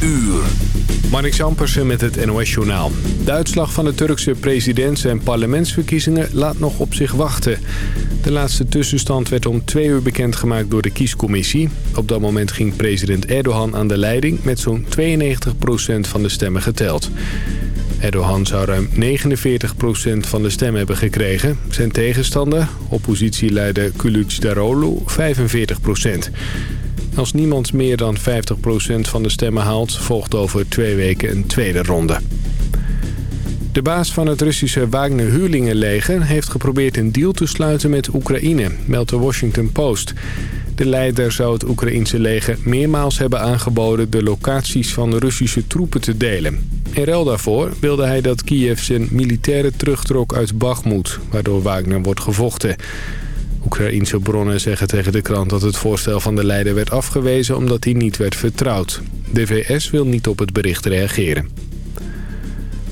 uur. Marnix Ampersen met het NOS-journaal. De uitslag van de Turkse presidents- en parlementsverkiezingen laat nog op zich wachten. De laatste tussenstand werd om twee uur bekendgemaakt door de kiescommissie. Op dat moment ging president Erdogan aan de leiding met zo'n 92% van de stemmen geteld. Erdogan zou ruim 49% van de stemmen hebben gekregen. Zijn tegenstander, oppositieleider Kılıçdaroğlu, 45%. Als niemand meer dan 50% van de stemmen haalt... volgt over twee weken een tweede ronde. De baas van het Russische Wagner-huurlingenleger... heeft geprobeerd een deal te sluiten met Oekraïne, meldt de Washington Post. De leider zou het Oekraïense leger meermaals hebben aangeboden... de locaties van de Russische troepen te delen. In ruil daarvoor wilde hij dat Kiev zijn militairen terugtrok uit Bakhmut... waardoor Wagner wordt gevochten... Oekraïense bronnen zeggen tegen de krant dat het voorstel van de leider werd afgewezen omdat hij niet werd vertrouwd. De VS wil niet op het bericht reageren.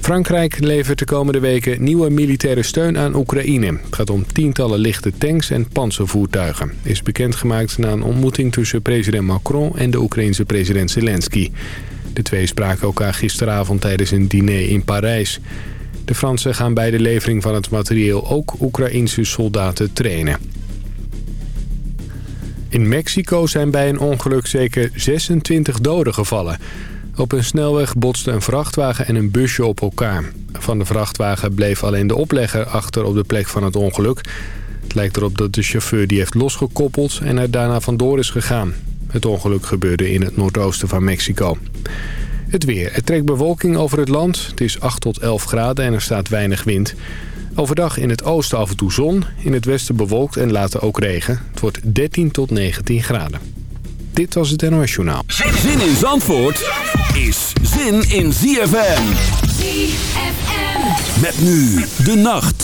Frankrijk levert de komende weken nieuwe militaire steun aan Oekraïne. Het gaat om tientallen lichte tanks en panzervoertuigen. Is bekendgemaakt na een ontmoeting tussen president Macron en de Oekraïense president Zelensky. De twee spraken elkaar gisteravond tijdens een diner in Parijs. De Fransen gaan bij de levering van het materieel ook Oekraïense soldaten trainen. In Mexico zijn bij een ongeluk zeker 26 doden gevallen. Op een snelweg botsten een vrachtwagen en een busje op elkaar. Van de vrachtwagen bleef alleen de oplegger achter op de plek van het ongeluk. Het lijkt erop dat de chauffeur die heeft losgekoppeld en er daarna vandoor is gegaan. Het ongeluk gebeurde in het noordoosten van Mexico. Het weer. Het trekt bewolking over het land. Het is 8 tot 11 graden en er staat weinig wind. Overdag in het oosten af en toe zon. In het westen bewolkt en later ook regen. Het wordt 13 tot 19 graden. Dit was het NOS Journaal. Zin in Zandvoort is zin in ZFM. ZFM. Met nu de nacht.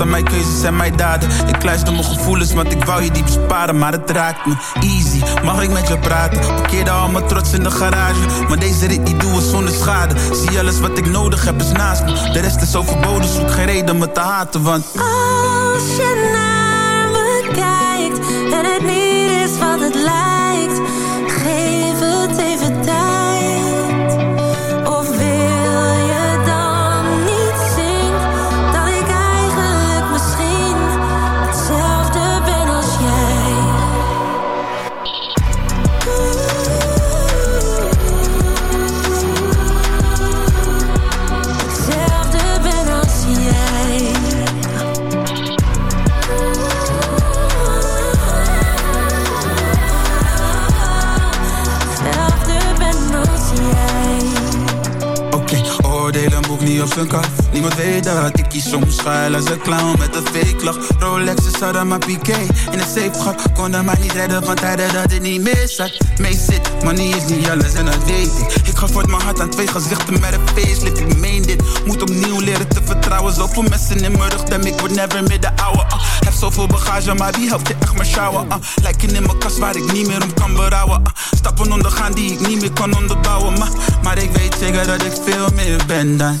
aan mijn keuzes en mijn daden. Ik luister mijn gevoelens, want ik wou je diep sparen. Maar het raakt me easy, mag ik met je praten? Parkeerde al mijn trots in de garage. Maar deze rit die doe zonder schade. Zie alles wat ik nodig heb is naast me. De rest is overboden, zoek geen reden me te haten, want... Als je Your finger. Niemand weet dat ik kies soms schuil als een clown met een fake lach. Rolex is hadden maar piqué in een safe gat. Kon mij niet redden van tijden dat het niet meer zat Mee zit, money is niet alles en dat weet ik. Ik ga voort mijn hart aan twee gezichten met een facelift. Ik meen dit, moet opnieuw leren te vertrouwen. Zoveel mensen in mijn rug, dem ik word never meer de ouwe uh. Heb zoveel bagage, maar wie helpt je echt maar shower uh. Lijken in mijn kast waar ik niet meer om kan berouwen uh. Stappen ondergaan die ik niet meer kan onderbouwen Maar, maar ik weet zeker dat ik veel meer ben dan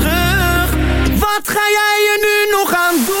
Nog aan doen?